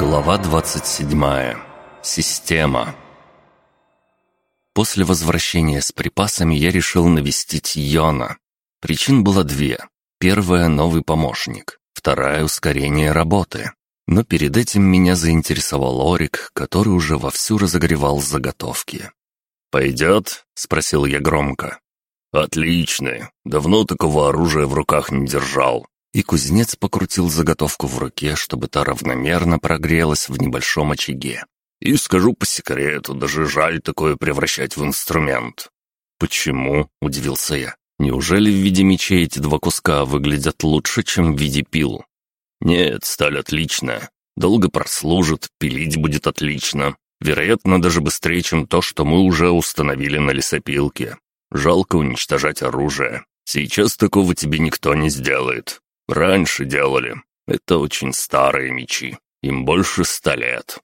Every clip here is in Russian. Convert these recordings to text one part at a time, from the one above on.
Глава 27. Система. После возвращения с припасами я решил навестить Йона. Причин было две. Первая — новый помощник. Вторая — ускорение работы. Но перед этим меня заинтересовал Орик, который уже вовсю разогревал заготовки. «Пойдет?» — спросил я громко. «Отлично. Давно такого оружия в руках не держал». И кузнец покрутил заготовку в руке, чтобы та равномерно прогрелась в небольшом очаге. «И скажу по секрету, даже жаль такое превращать в инструмент». «Почему?» — удивился я. «Неужели в виде мечей эти два куска выглядят лучше, чем в виде пил?» «Нет, сталь отличная. Долго прослужит, пилить будет отлично. Вероятно, даже быстрее, чем то, что мы уже установили на лесопилке. Жалко уничтожать оружие. Сейчас такого тебе никто не сделает. Раньше делали. Это очень старые мечи. Им больше ста лет.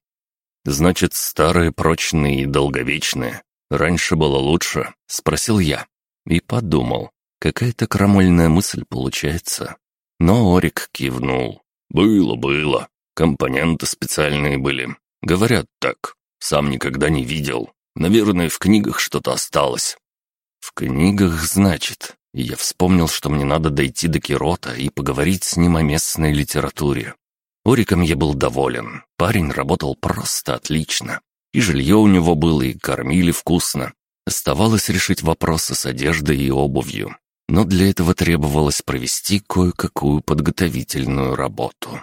Значит, старые, прочные и долговечные. Раньше было лучше? Спросил я. И подумал. Какая-то крамольная мысль получается. Но Орик кивнул. «Было, было. Компоненты специальные были. Говорят так. Сам никогда не видел. Наверное, в книгах что-то осталось. «В книгах, значит?» И я вспомнил, что мне надо дойти до Кирота и поговорить с ним о местной литературе. Ориком я был доволен. Парень работал просто отлично. И жилье у него было, и кормили вкусно. Оставалось решить вопросы с одеждой и обувью. Но для этого требовалось провести кое-какую подготовительную работу.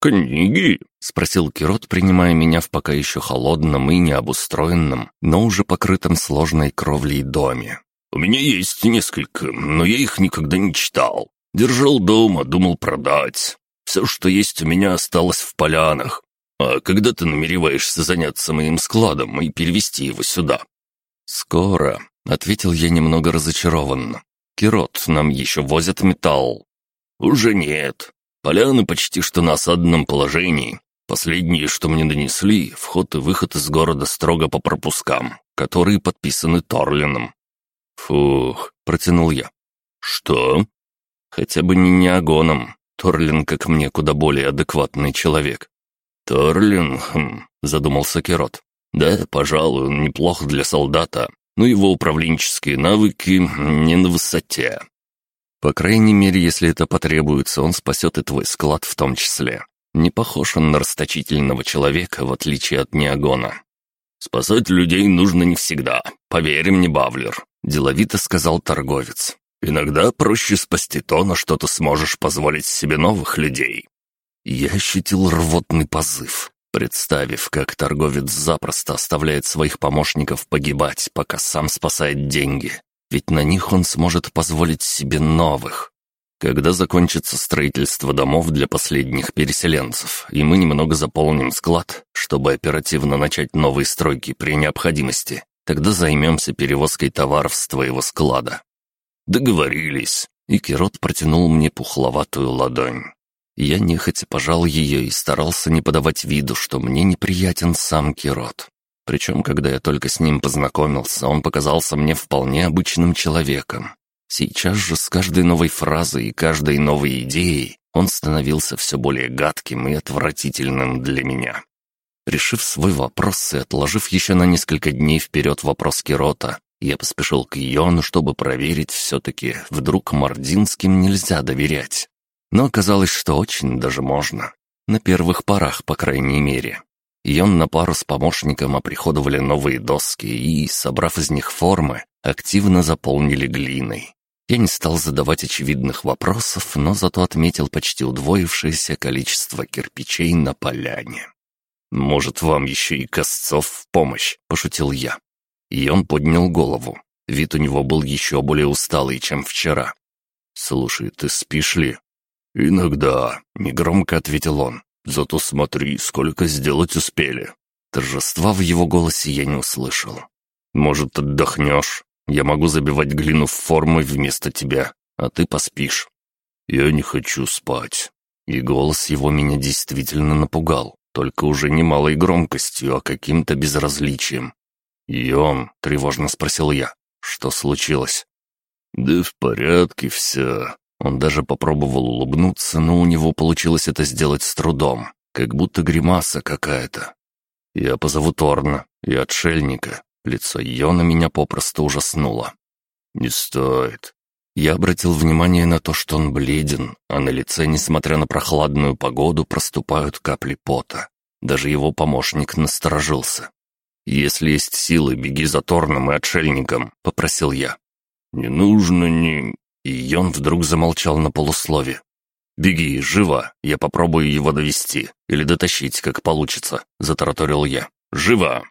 «Книги?» — спросил Кирот, принимая меня в пока еще холодном и необустроенном, но уже покрытом сложной кровлей доме. «У меня есть несколько, но я их никогда не читал. Держал дома, думал продать. Все, что есть у меня, осталось в полянах. А когда ты намереваешься заняться моим складом и перевести его сюда?» «Скоро», — ответил я немного разочарованно. «Кирот, нам еще возят металл». «Уже нет. Поляны почти что на осадном положении. Последние, что мне донесли, вход и выход из города строго по пропускам, которые подписаны Торлином. «Фух», — протянул я. «Что?» «Хотя бы не неогоном. Торлин, как мне, куда более адекватный человек». «Торлин, хм», — задумался Керот. «Да, пожалуй, он неплох для солдата, но его управленческие навыки не на высоте. По крайней мере, если это потребуется, он спасет и твой склад в том числе. Не похож он на расточительного человека, в отличие от Неогона. «Спасать людей нужно не всегда, поверь мне, Бавлер», — деловито сказал торговец. «Иногда проще спасти то, на что ты сможешь позволить себе новых людей». Я ощутил рвотный позыв, представив, как торговец запросто оставляет своих помощников погибать, пока сам спасает деньги ведь на них он сможет позволить себе новых. Когда закончится строительство домов для последних переселенцев, и мы немного заполним склад, чтобы оперативно начать новые стройки при необходимости, тогда займемся перевозкой товаров с твоего склада». «Договорились», и Кирот протянул мне пухловатую ладонь. Я нехотя пожал ее и старался не подавать виду, что мне неприятен сам Кирот. Причем, когда я только с ним познакомился, он показался мне вполне обычным человеком. Сейчас же с каждой новой фразой и каждой новой идеей он становился все более гадким и отвратительным для меня. Решив свой вопрос и отложив еще на несколько дней вперед вопрос Кирота, я поспешил к Йону, чтобы проверить все-таки, вдруг Мординским нельзя доверять. Но оказалось, что очень даже можно. На первых порах, по крайней мере и он на пару с помощником оприходовали новые доски и, собрав из них формы, активно заполнили глиной. Я не стал задавать очевидных вопросов, но зато отметил почти удвоившееся количество кирпичей на поляне. «Может, вам еще и Косцов в помощь?» – пошутил я. И он поднял голову. Вид у него был еще более усталый, чем вчера. «Слушай, ты спишь ли?» «Иногда», — негромко ответил он. Зато смотри, сколько сделать успели». Торжества в его голосе я не услышал. «Может, отдохнешь? Я могу забивать глину в формы вместо тебя, а ты поспишь». «Я не хочу спать». И голос его меня действительно напугал, только уже не малой громкостью, а каким-то безразличием. «И он?» — тревожно спросил я. «Что случилось?» «Да в порядке все. Он даже попробовал улыбнуться, но у него получилось это сделать с трудом. как будто гримаса какая-то. Я позову Торна и отшельника. Лицо Йона меня попросту ужаснуло. «Не стоит». Я обратил внимание на то, что он бледен, а на лице, несмотря на прохладную погоду, проступают капли пота. Даже его помощник насторожился. «Если есть силы, беги за Торном и отшельником», — попросил я. «Не нужно ни...» И Йон вдруг замолчал на полуслове. «Беги, живо, я попробую его довести или дотащить, как получится», — затараторил я. «Живо!»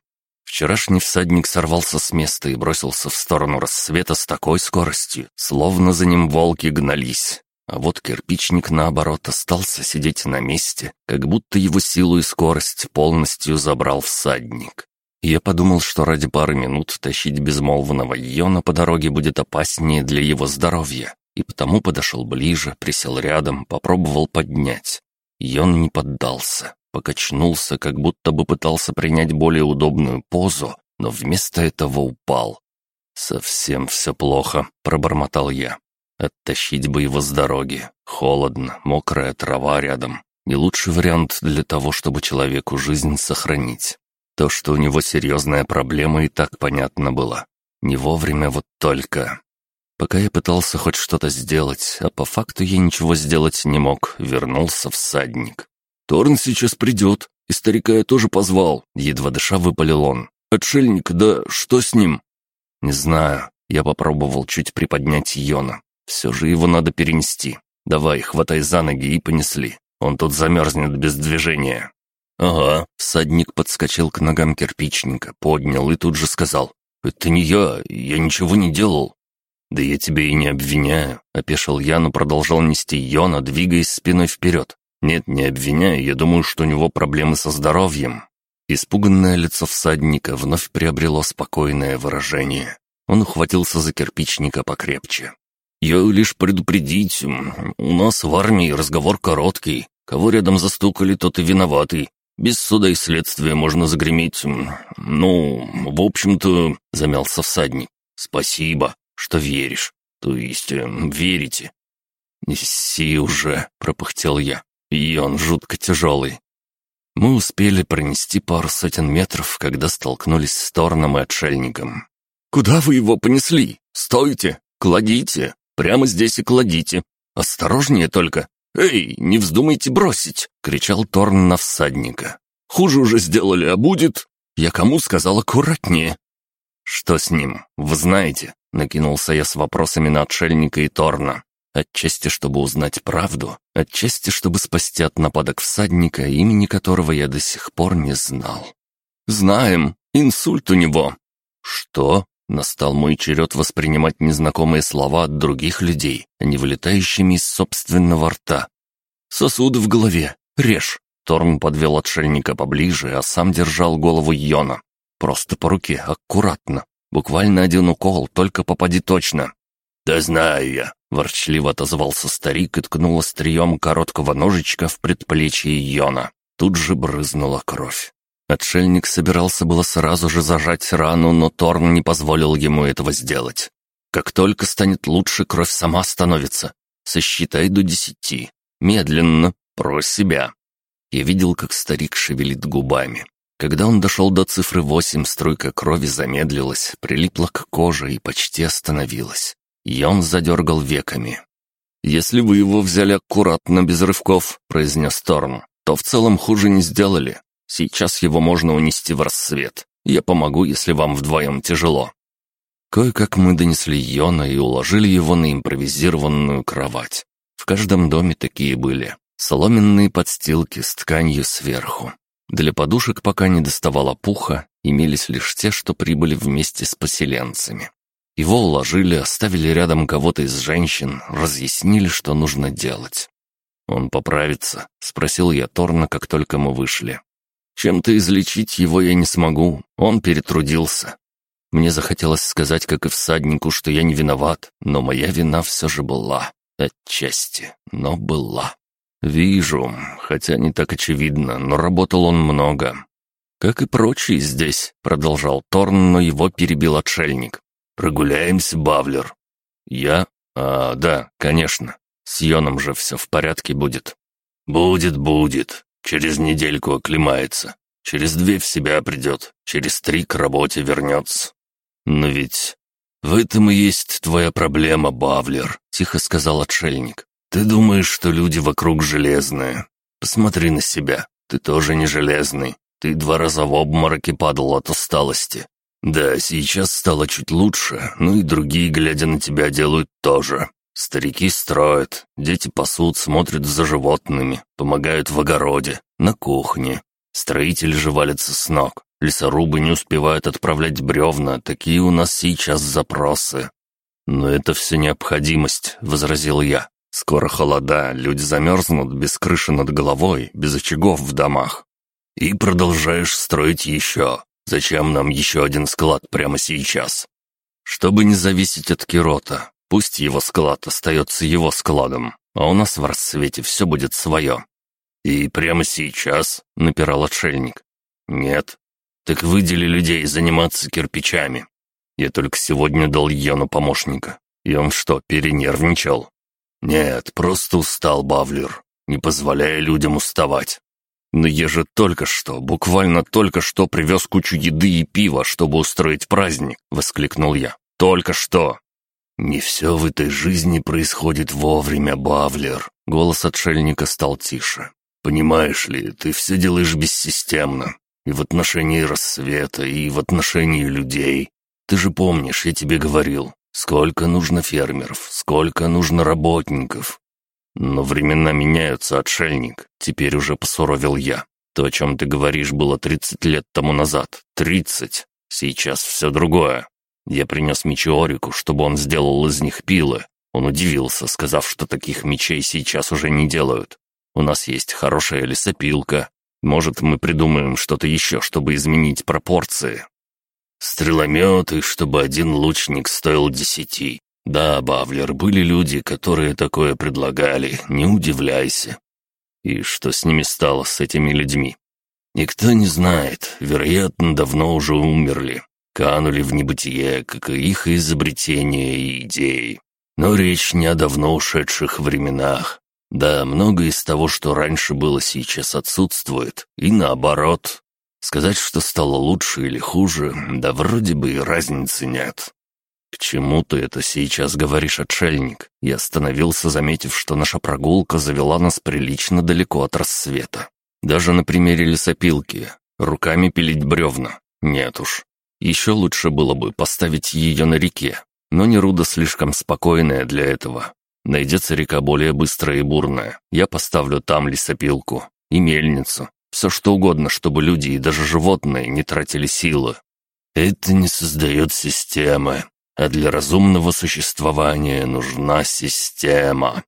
Вчерашний всадник сорвался с места и бросился в сторону рассвета с такой скоростью, словно за ним волки гнались. А вот кирпичник, наоборот, остался сидеть на месте, как будто его силу и скорость полностью забрал всадник. Я подумал, что ради пары минут тащить безмолвного Йона по дороге будет опаснее для его здоровья, и потому подошел ближе, присел рядом, попробовал поднять. Йон не поддался, покачнулся, как будто бы пытался принять более удобную позу, но вместо этого упал. «Совсем все плохо», — пробормотал я. «Оттащить бы его с дороги. Холодно, мокрая трава рядом. Не лучший вариант для того, чтобы человеку жизнь сохранить. То, что у него серьезная проблема, и так понятно было. Не вовремя вот только. Пока я пытался хоть что-то сделать, а по факту я ничего сделать не мог, вернулся всадник. «Торн сейчас придет, и старика я тоже позвал», — едва дыша выпалил он. «Отшельник, да что с ним?» «Не знаю». Я попробовал чуть приподнять Йона. «Все же его надо перенести. Давай, хватай за ноги и понесли. Он тут замерзнет без движения». «Ага». Всадник подскочил к ногам кирпичника, поднял и тут же сказал. «Это не я, я ничего не делал». «Да я тебя и не обвиняю», — опешил я, но продолжал нести Йона, двигаясь спиной вперед. «Нет, не обвиняю, я думаю, что у него проблемы со здоровьем». Испуганное лицо всадника вновь приобрело спокойное выражение. Он ухватился за кирпичника покрепче. «Я лишь предупредить, у нас в армии разговор короткий. Кого рядом застукали, тот и виноватый. Без суда и следствия можно загреметь... Ну, в общем-то, замялся всадник. Спасибо, что веришь. То есть, э, верите. «Неси уже», — пропыхтел я. И он жутко тяжелый. Мы успели пронести пару сотен метров, когда столкнулись с Торном и отшельником. «Куда вы его понесли? Стойте! Кладите! Прямо здесь и кладите! Осторожнее только! «Эй, не вздумайте бросить!» — кричал Торн на всадника. «Хуже уже сделали, а будет...» «Я кому сказал аккуратнее?» «Что с ним? Вы знаете?» — накинулся я с вопросами на отшельника и Торна. Отчасти, чтобы узнать правду, отчасти, чтобы спасти от нападок всадника, имени которого я до сих пор не знал. «Знаем, инсульт у него». «Что?» Настал мой черед воспринимать незнакомые слова от других людей, не вылетающими из собственного рта. «Сосуды в голове! Режь!» Торн подвел отшельника поближе, а сам держал голову Йона. «Просто по руке, аккуратно. Буквально один укол, только попади точно». «Да знаю я», — ворчливо отозвался старик и ткнул острием короткого ножичка в предплечье Йона. Тут же брызнула кровь. Отшельник собирался было сразу же зажать рану, но Торн не позволил ему этого сделать. Как только станет лучше, кровь сама становится. Сосчитай до десяти. Медленно, про себя. Я видел, как старик шевелит губами. Когда он дошел до цифры восемь, струйка крови замедлилась, прилипла к коже и почти остановилась. И он задергал веками. «Если вы его взяли аккуратно, без рывков», — произнес Торн, — «то в целом хуже не сделали. Сейчас его можно унести в рассвет. Я помогу, если вам вдвоем тяжело». Кое-как мы донесли Йона и уложили его на импровизированную кровать. В каждом доме такие были. Соломенные подстилки с тканью сверху. Для подушек пока не доставало пуха, имелись лишь те, что прибыли вместе с поселенцами. Его уложили, оставили рядом кого-то из женщин, разъяснили, что нужно делать. «Он поправится?» — спросил я Торна, как только мы вышли. Чем-то излечить его я не смогу, он перетрудился. Мне захотелось сказать, как и всаднику, что я не виноват, но моя вина все же была. Отчасти, но была. Вижу, хотя не так очевидно, но работал он много. Как и прочие здесь, продолжал Торн, но его перебил отшельник. Прогуляемся, Бавлер. Я? А, да, конечно. С Йоном же все в порядке будет. Будет, будет. Через недельку оклемается. Через две в себя придет. Через три к работе вернется. Но ведь в этом и есть твоя проблема, Бавлер», — тихо сказал отшельник. «Ты думаешь, что люди вокруг железные. Посмотри на себя. Ты тоже не железный. Ты два раза в обмороке падал от усталости. Да, сейчас стало чуть лучше, ну и другие, глядя на тебя, делают тоже. Старики строят, дети пасут, смотрят за животными, помогают в огороде, на кухне. Строители же валятся с ног. Лесорубы не успевают отправлять бревна, такие у нас сейчас запросы. «Но это все необходимость», — возразил я. «Скоро холода, люди замерзнут без крыши над головой, без очагов в домах. И продолжаешь строить еще. Зачем нам еще один склад прямо сейчас? Чтобы не зависеть от Кирота. Пусть его склад остается его складом, а у нас в рассвете все будет свое. И прямо сейчас, — напирал отшельник. Нет. Так выдели людей заниматься кирпичами. Я только сегодня дал Йону помощника. И он что, перенервничал? Нет, просто устал Бавлер, не позволяя людям уставать. Но я же только что, буквально только что привез кучу еды и пива, чтобы устроить праздник», — воскликнул я. «Только что!» «Не все в этой жизни происходит вовремя, Бавлер», — голос отшельника стал тише. «Понимаешь ли, ты все делаешь бессистемно. И в отношении рассвета, и в отношении людей. Ты же помнишь, я тебе говорил, сколько нужно фермеров, сколько нужно работников, «Но времена меняются, отшельник. Теперь уже посуровил я. То, о чем ты говоришь, было тридцать лет тому назад. Тридцать. Сейчас все другое. Я принес мечи Орику, чтобы он сделал из них пилы. Он удивился, сказав, что таких мечей сейчас уже не делают. У нас есть хорошая лесопилка. Может, мы придумаем что-то еще, чтобы изменить пропорции. Стрелометы, чтобы один лучник стоил десяти. «Да, Бавлер, были люди, которые такое предлагали, не удивляйся». «И что с ними стало, с этими людьми?» «Никто не знает, вероятно, давно уже умерли, канули в небытие, как и их изобретения и идеи. Но речь не о давно ушедших временах. Да, многое из того, что раньше было, сейчас отсутствует, и наоборот. Сказать, что стало лучше или хуже, да вроде бы и разницы нет. «К чему ты это сейчас говоришь, отшельник?» Я остановился, заметив, что наша прогулка завела нас прилично далеко от рассвета. Даже на примере лесопилки. Руками пилить бревна. Нет уж. Еще лучше было бы поставить ее на реке. Но Неруда слишком спокойная для этого. Найдется река более быстрая и бурная. Я поставлю там лесопилку. И мельницу. Все что угодно, чтобы люди и даже животные не тратили силы. Это не создает системы, а для разумного существования нужна система.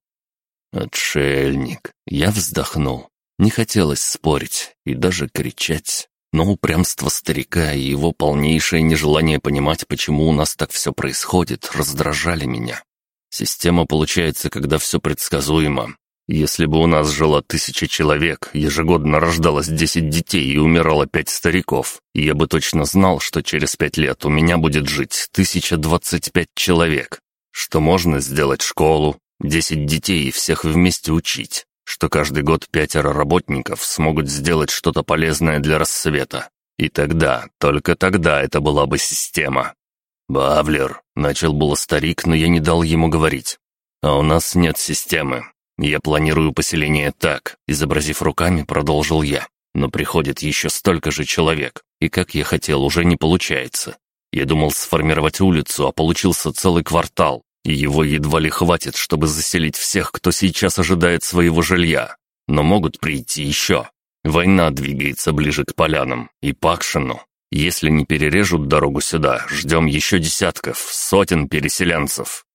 Отшельник. Я вздохнул. Не хотелось спорить и даже кричать. Но упрямство старика и его полнейшее нежелание понимать, почему у нас так все происходит, раздражали меня. Система получается, когда все предсказуемо, если бы у нас жило тысяча человек, ежегодно рождалось десять детей и умирало пять стариков, я бы точно знал, что через пять лет у меня будет жить тысяча двадцать пять человек, что можно сделать школу, десять детей и всех вместе учить, что каждый год пятеро работников смогут сделать что-то полезное для рассвета. И тогда, только тогда это была бы система. «Бавлер», — начал было старик, но я не дал ему говорить. «А у нас нет системы. «Я планирую поселение так», — изобразив руками, продолжил я. «Но приходит еще столько же человек, и как я хотел, уже не получается. Я думал сформировать улицу, а получился целый квартал, и его едва ли хватит, чтобы заселить всех, кто сейчас ожидает своего жилья. Но могут прийти еще. Война двигается ближе к полянам и Пакшину. Если не перережут дорогу сюда, ждем еще десятков, сотен переселенцев.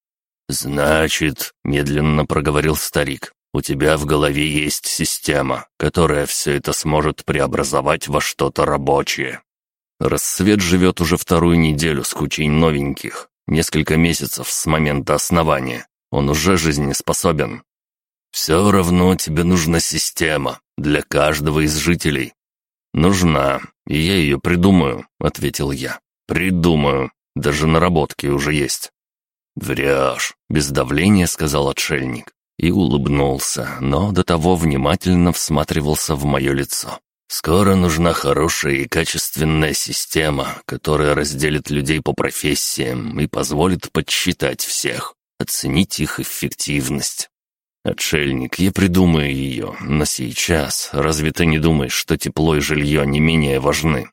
«Значит», — медленно проговорил старик, — «у тебя в голове есть система, которая все это сможет преобразовать во что-то рабочее». Рассвет живет уже вторую неделю с кучей новеньких, несколько месяцев с момента основания. Он уже жизнеспособен. «Все равно тебе нужна система для каждого из жителей». «Нужна, и я ее придумаю», — ответил я. «Придумаю. Даже наработки уже есть». «Врешь», — без давления сказал отшельник. и улыбнулся, но до того внимательно всматривался в мое лицо. Скоро нужна хорошая и качественная система, которая разделит людей по профессиям и позволит подсчитать всех, оценить их эффективность. Отшельник, я придумаю ее, но сейчас разве ты не думаешь, что тепло и жилье не менее важны?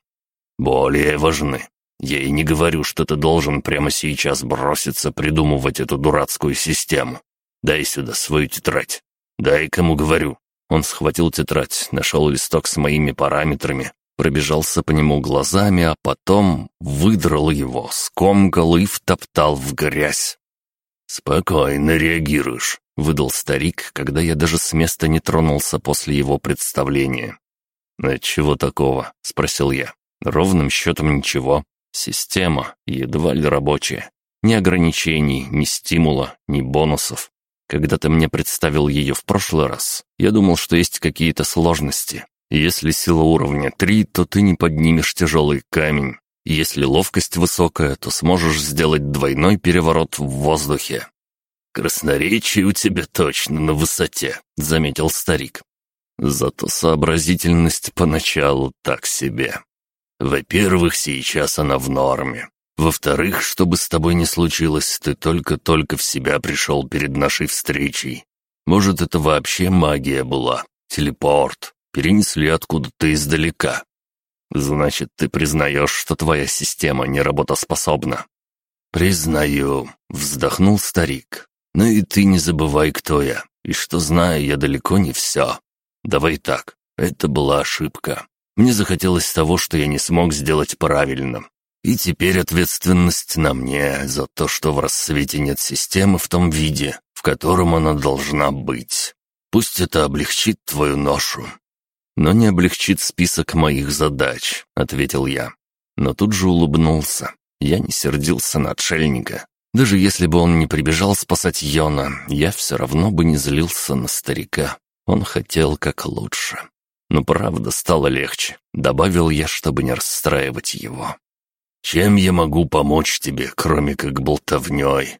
Более важны. Я и не говорю, что ты должен прямо сейчас броситься придумывать эту дурацкую систему. Дай сюда свою тетрадь. Дай кому говорю. Он схватил тетрадь, нашел листок с моими параметрами, пробежался по нему глазами, а потом выдрал его, скомкал и втоптал в грязь. «Спокойно реагируешь», — выдал старик, когда я даже с места не тронулся после его представления. «Чего такого?» — спросил я. «Ровным счетом ничего. Система едва ли рабочая. Ни ограничений, ни стимула, ни бонусов. Когда ты мне представил ее в прошлый раз, я думал, что есть какие-то сложности. Если сила уровня 3, то ты не поднимешь тяжелый камень. Если ловкость высокая, то сможешь сделать двойной переворот в воздухе. «Красноречие у тебя точно на высоте», — заметил старик. Зато сообразительность поначалу так себе. Во-первых, сейчас она в норме. Во-вторых, что бы с тобой ни случилось, ты только-только в себя пришел перед нашей встречей. Может, это вообще магия была, телепорт, перенесли откуда-то издалека. Значит, ты признаешь, что твоя система не работоспособна? Признаю, вздохнул старик. Но и ты не забывай, кто я, и что знаю я далеко не все. Давай так, это была ошибка. Мне захотелось того, что я не смог сделать правильно. И теперь ответственность на мне за то, что в рассвете нет системы в том виде, в котором она должна быть. Пусть это облегчит твою ношу. Но не облегчит список моих задач, ответил я. Но тут же улыбнулся. Я не сердился на отшельника. Даже если бы он не прибежал спасать Йона, я все равно бы не злился на старика. Он хотел как лучше. Но правда стало легче, добавил я, чтобы не расстраивать его. Чем я могу помочь тебе, кроме как болтовней?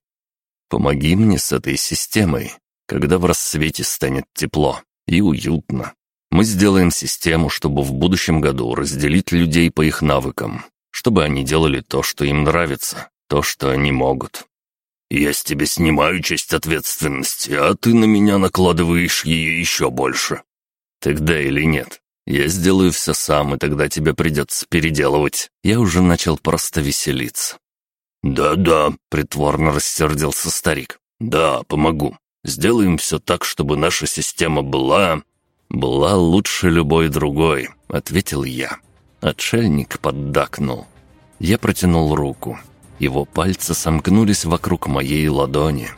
Помоги мне с этой системой, когда в рассвете станет тепло и уютно. Мы сделаем систему, чтобы в будущем году разделить людей по их навыкам, чтобы они делали то, что им нравится, то, что они могут. Я с тебя снимаю часть ответственности, а ты на меня накладываешь ее еще больше. Тогда или нет? Я сделаю все сам, и тогда тебе придется переделывать. Я уже начал просто веселиться. «Да-да», — притворно рассердился старик. «Да, помогу. Сделаем все так, чтобы наша система была...» «Была лучше любой другой», — ответил я. Отшельник поддакнул. Я протянул руку. Его пальцы сомкнулись вокруг моей ладони.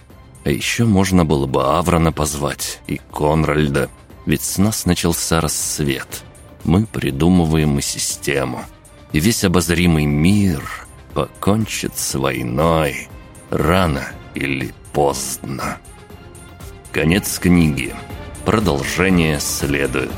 А еще можно было бы Аврона позвать и Конральда, ведь с нас начался рассвет. Мы придумываем и систему. И весь обозримый мир покончит с войной рано или поздно. Конец книги. Продолжение следует.